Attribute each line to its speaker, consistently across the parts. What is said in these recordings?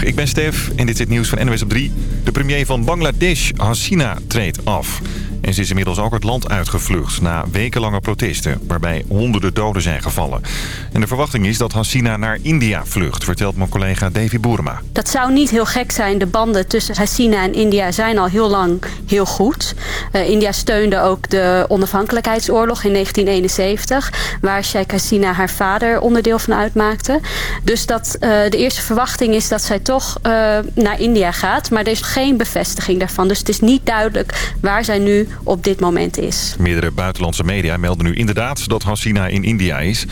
Speaker 1: Ik ben Stef en dit is het nieuws van NWS op 3. De premier van Bangladesh, Hasina, treedt af. En ze is inmiddels ook het land uitgevlucht na wekenlange protesten... waarbij honderden doden zijn gevallen. En de verwachting is dat Hasina naar India vlucht... vertelt mijn collega Davy Boerma.
Speaker 2: Dat zou niet heel gek zijn. De banden tussen Hasina en India zijn al heel lang heel goed. Uh, India steunde ook de onafhankelijkheidsoorlog in 1971... waar Sheikh Hasina haar vader onderdeel van uitmaakte. Dus dat, uh, de eerste verwachting is dat zij toch uh, naar India gaat. Maar er is geen bevestiging daarvan. Dus het is niet duidelijk waar zij nu op dit moment is.
Speaker 1: Meerdere buitenlandse media melden nu inderdaad dat Hasina in India is.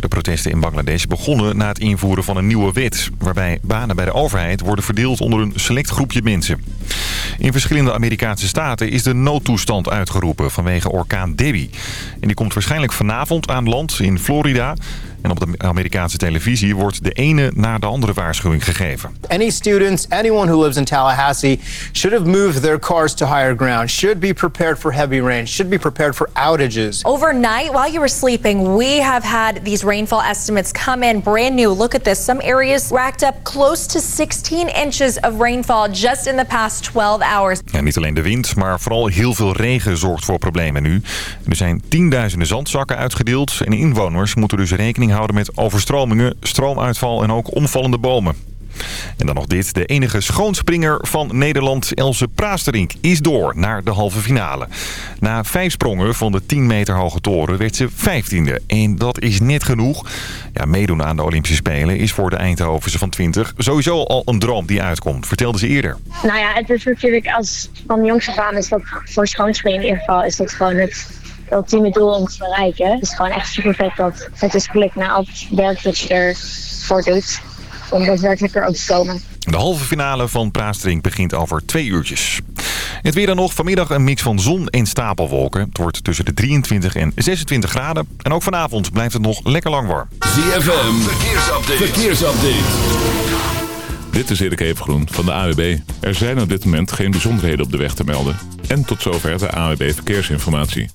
Speaker 1: De protesten in Bangladesh begonnen na het invoeren van een nieuwe wet... waarbij banen bij de overheid worden verdeeld onder een select groepje mensen. In verschillende Amerikaanse staten is de noodtoestand uitgeroepen vanwege orkaan Debbie. En die komt waarschijnlijk vanavond aan land in Florida... En op de Amerikaanse televisie wordt de ene na de andere waarschuwing gegeven.
Speaker 3: Any students, anyone who lives in Tallahassee should have moved their cars to higher ground, should be prepared for heavy rain, should be prepared for outages.
Speaker 4: Overnight, while you were sleeping, we have had these rainfall estimates come in brand new. Look at this. Some areas racked up close to 16 inches of rainfall just in the past 12 hours.
Speaker 1: Ja, niet alleen de wind, maar vooral heel veel regen zorgt voor problemen nu. Er zijn tienduizenden zandzakken uitgedeeld en inwoners moeten dus rekening houden met overstromingen, stroomuitval en ook omvallende bomen. En dan nog dit. De enige schoonspringer van Nederland, Else Praasterink, is door naar de halve finale. Na vijf sprongen van de 10 meter hoge toren werd ze vijftiende. En dat is net genoeg. Ja, meedoen aan de Olympische Spelen is voor de Eindhovense van 20 sowieso al een droom die uitkomt, vertelde ze eerder.
Speaker 5: Nou ja, het is natuurlijk als van jongs af aan is dat voor schoonspringen in ieder geval is dat gewoon het ultieme doel om te bereiken. Het is gewoon echt super vet dat het is gelukt na al het werk dat je ervoor doet. Om daadwerkelijk er ook te komen.
Speaker 1: De halve finale van Praastring begint over twee uurtjes. Het weer dan nog. Vanmiddag een mix van zon en stapelwolken. Het wordt tussen de 23 en 26 graden. En ook vanavond blijft het nog lekker lang warm.
Speaker 6: ZFM, verkeersupdate. verkeersupdate. Dit is Erik Evengroen van de AWB. Er zijn op dit moment geen bijzonderheden op de weg te melden. En tot zover de AWB Verkeersinformatie.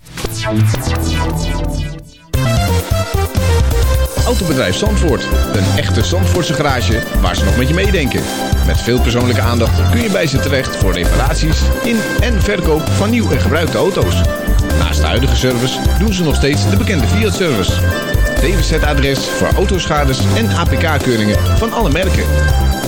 Speaker 7: Autobedrijf Zandvoort. Een echte Zandvoortse garage waar ze nog met je meedenken. Met veel persoonlijke aandacht kun je bij ze terecht voor reparaties in en verkoop van nieuw en gebruikte auto's. Naast de huidige service doen ze nog steeds de bekende Fiat-service. DWZ-adres voor autoschades en APK-keuringen van alle merken.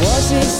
Speaker 8: voices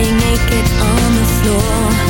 Speaker 9: Lying naked on the floor.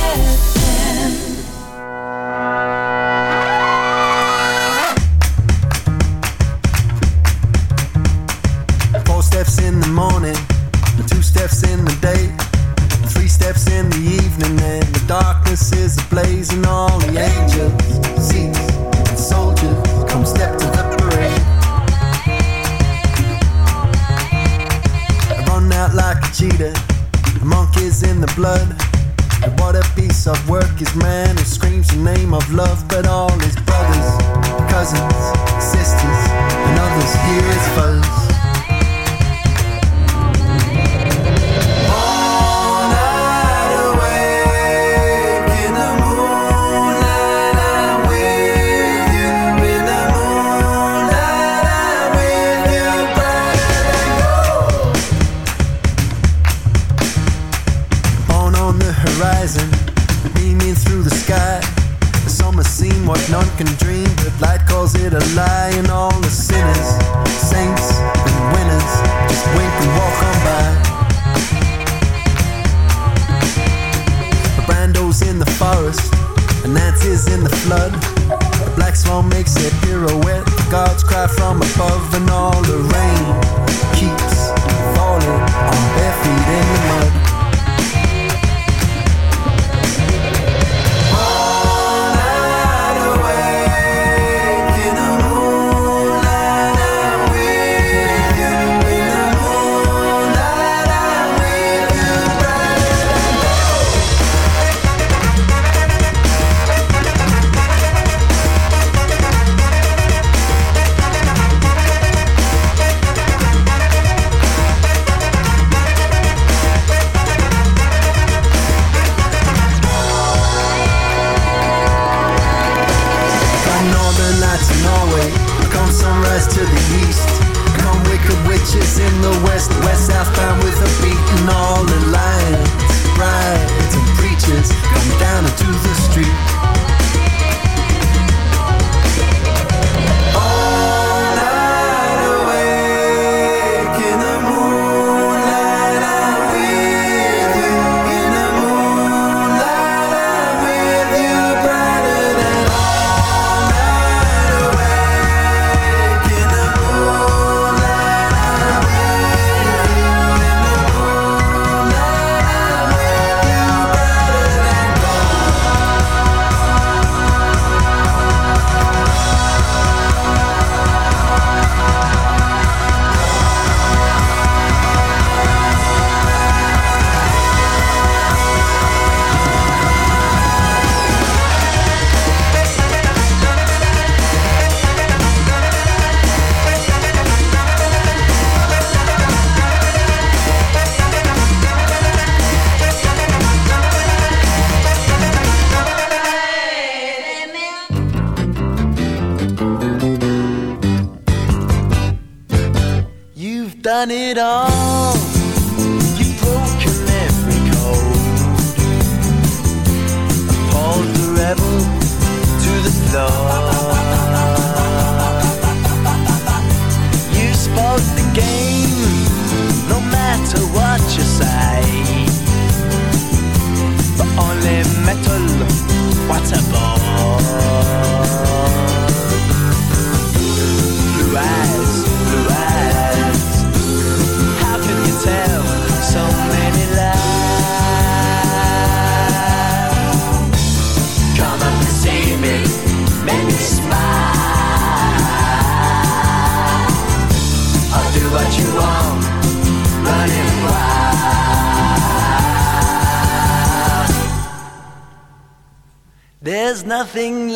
Speaker 10: nothing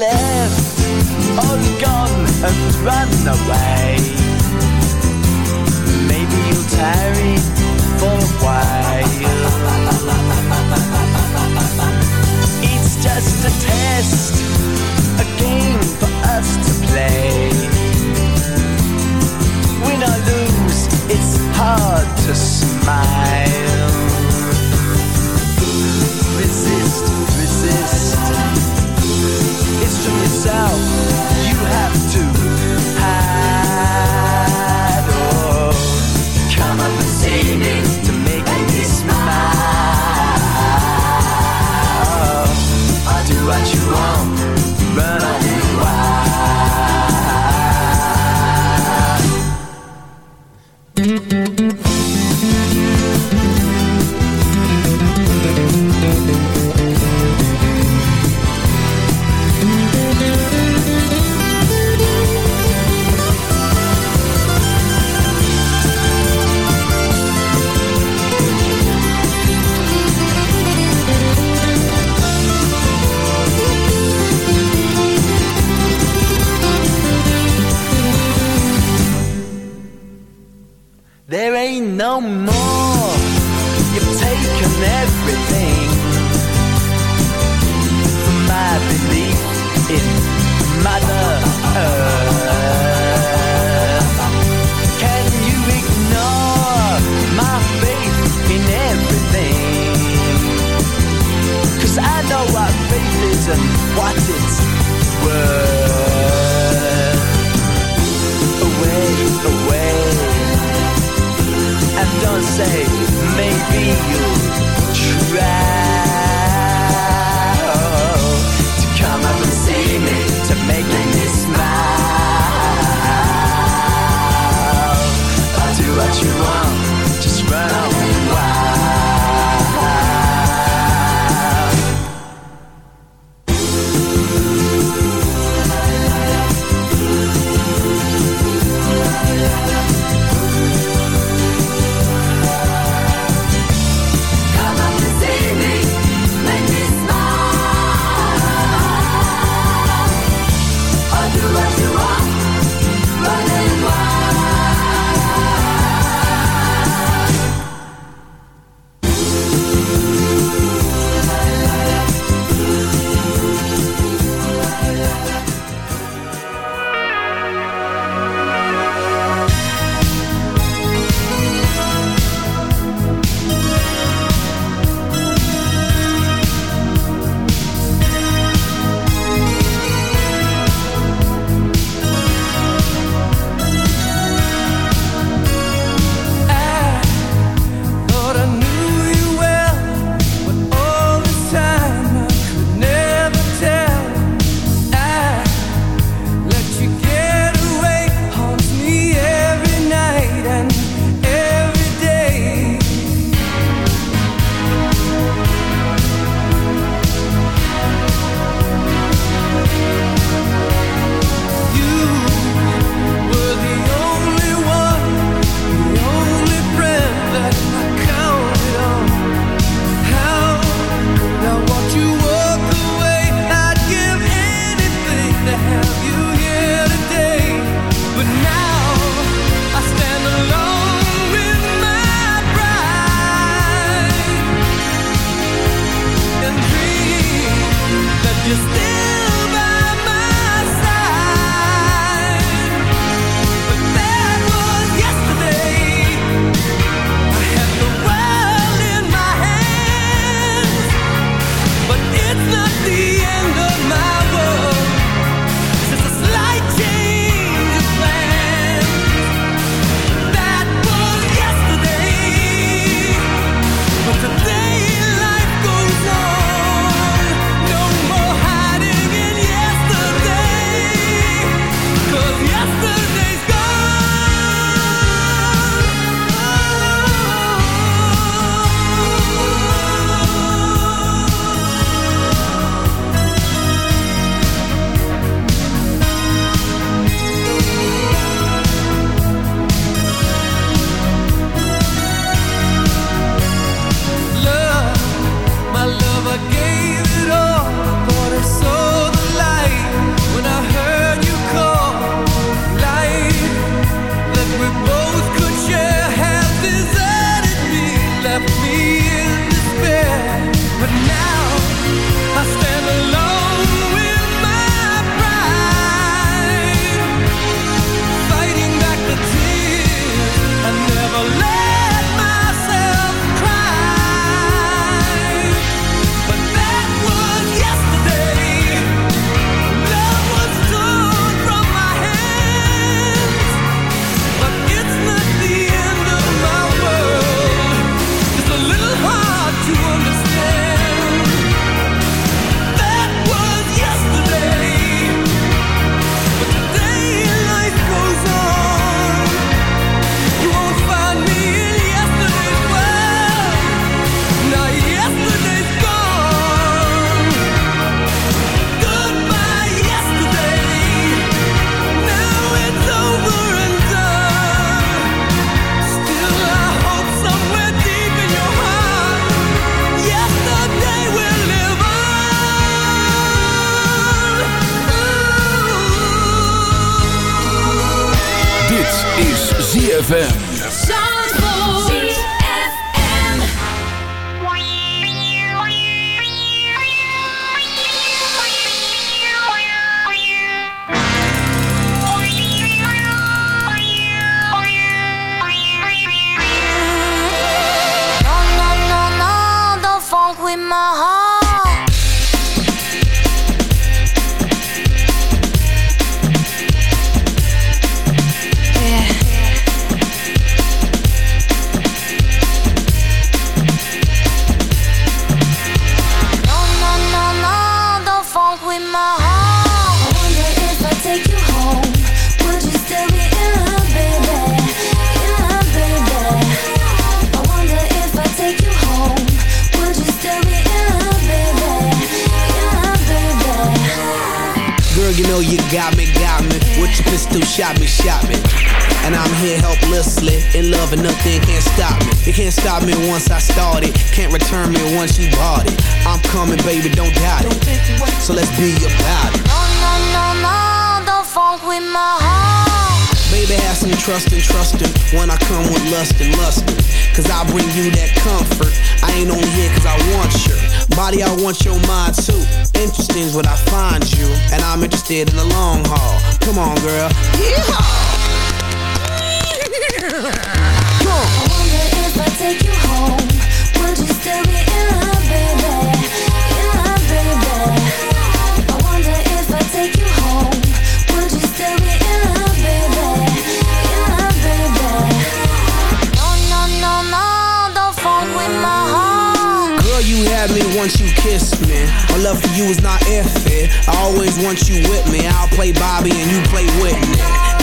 Speaker 10: no. Say maybe you'll try
Speaker 11: can't stop me once I started, can't return me once you bought it. I'm coming, baby, don't doubt it. So let's be about it.
Speaker 9: No, no, no, no, don't funk with my heart.
Speaker 11: Baby, have some trust and trust him when I come with lust and lustin'. Cause I bring you that comfort. I ain't only here cause I want your body, I want your mind too. Interesting is what I find you, and I'm interested in the long haul. Come on, girl. Yeehaw!
Speaker 9: I wonder if I take you home, would you still be in love, baby? In love, baby. I wonder if I take you home, would you still be in love, baby? In love, baby. No, no, no, no, don't funk with my heart.
Speaker 11: Girl, you had me once you kissed me. My love for you is not if. I always want you with me. I'll play Bobby and you play Whitney.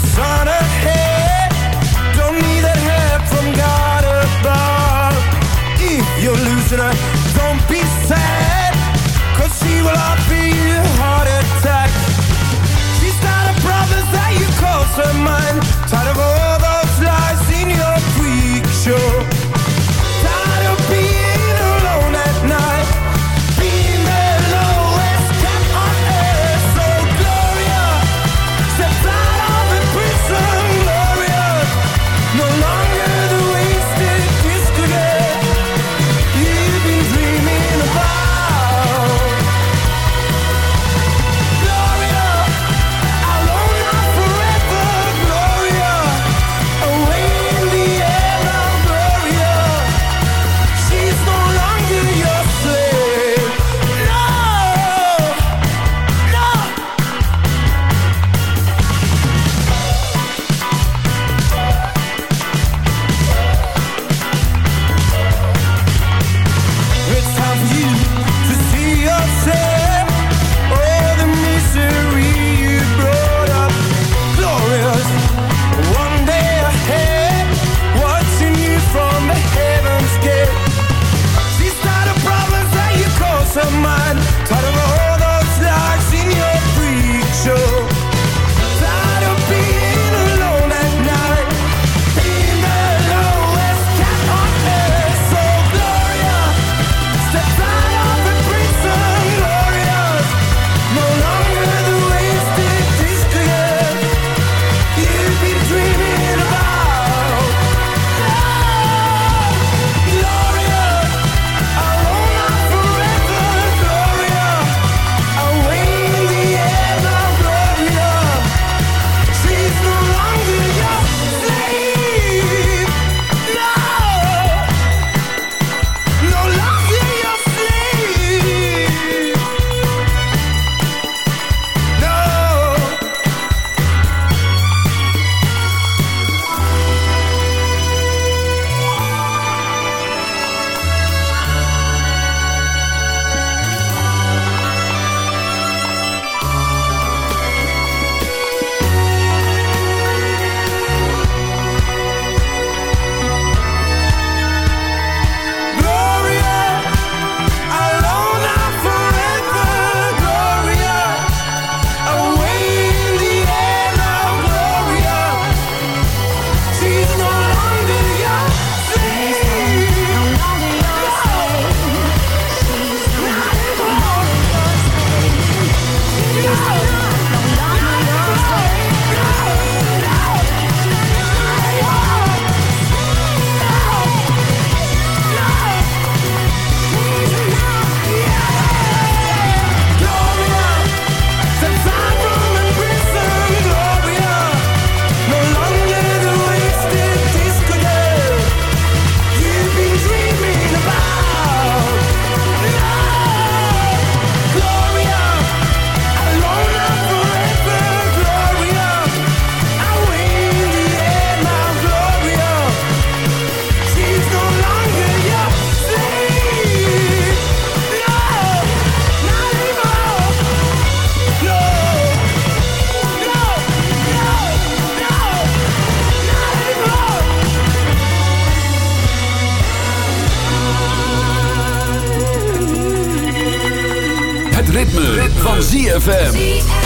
Speaker 10: The sun
Speaker 12: ZFM.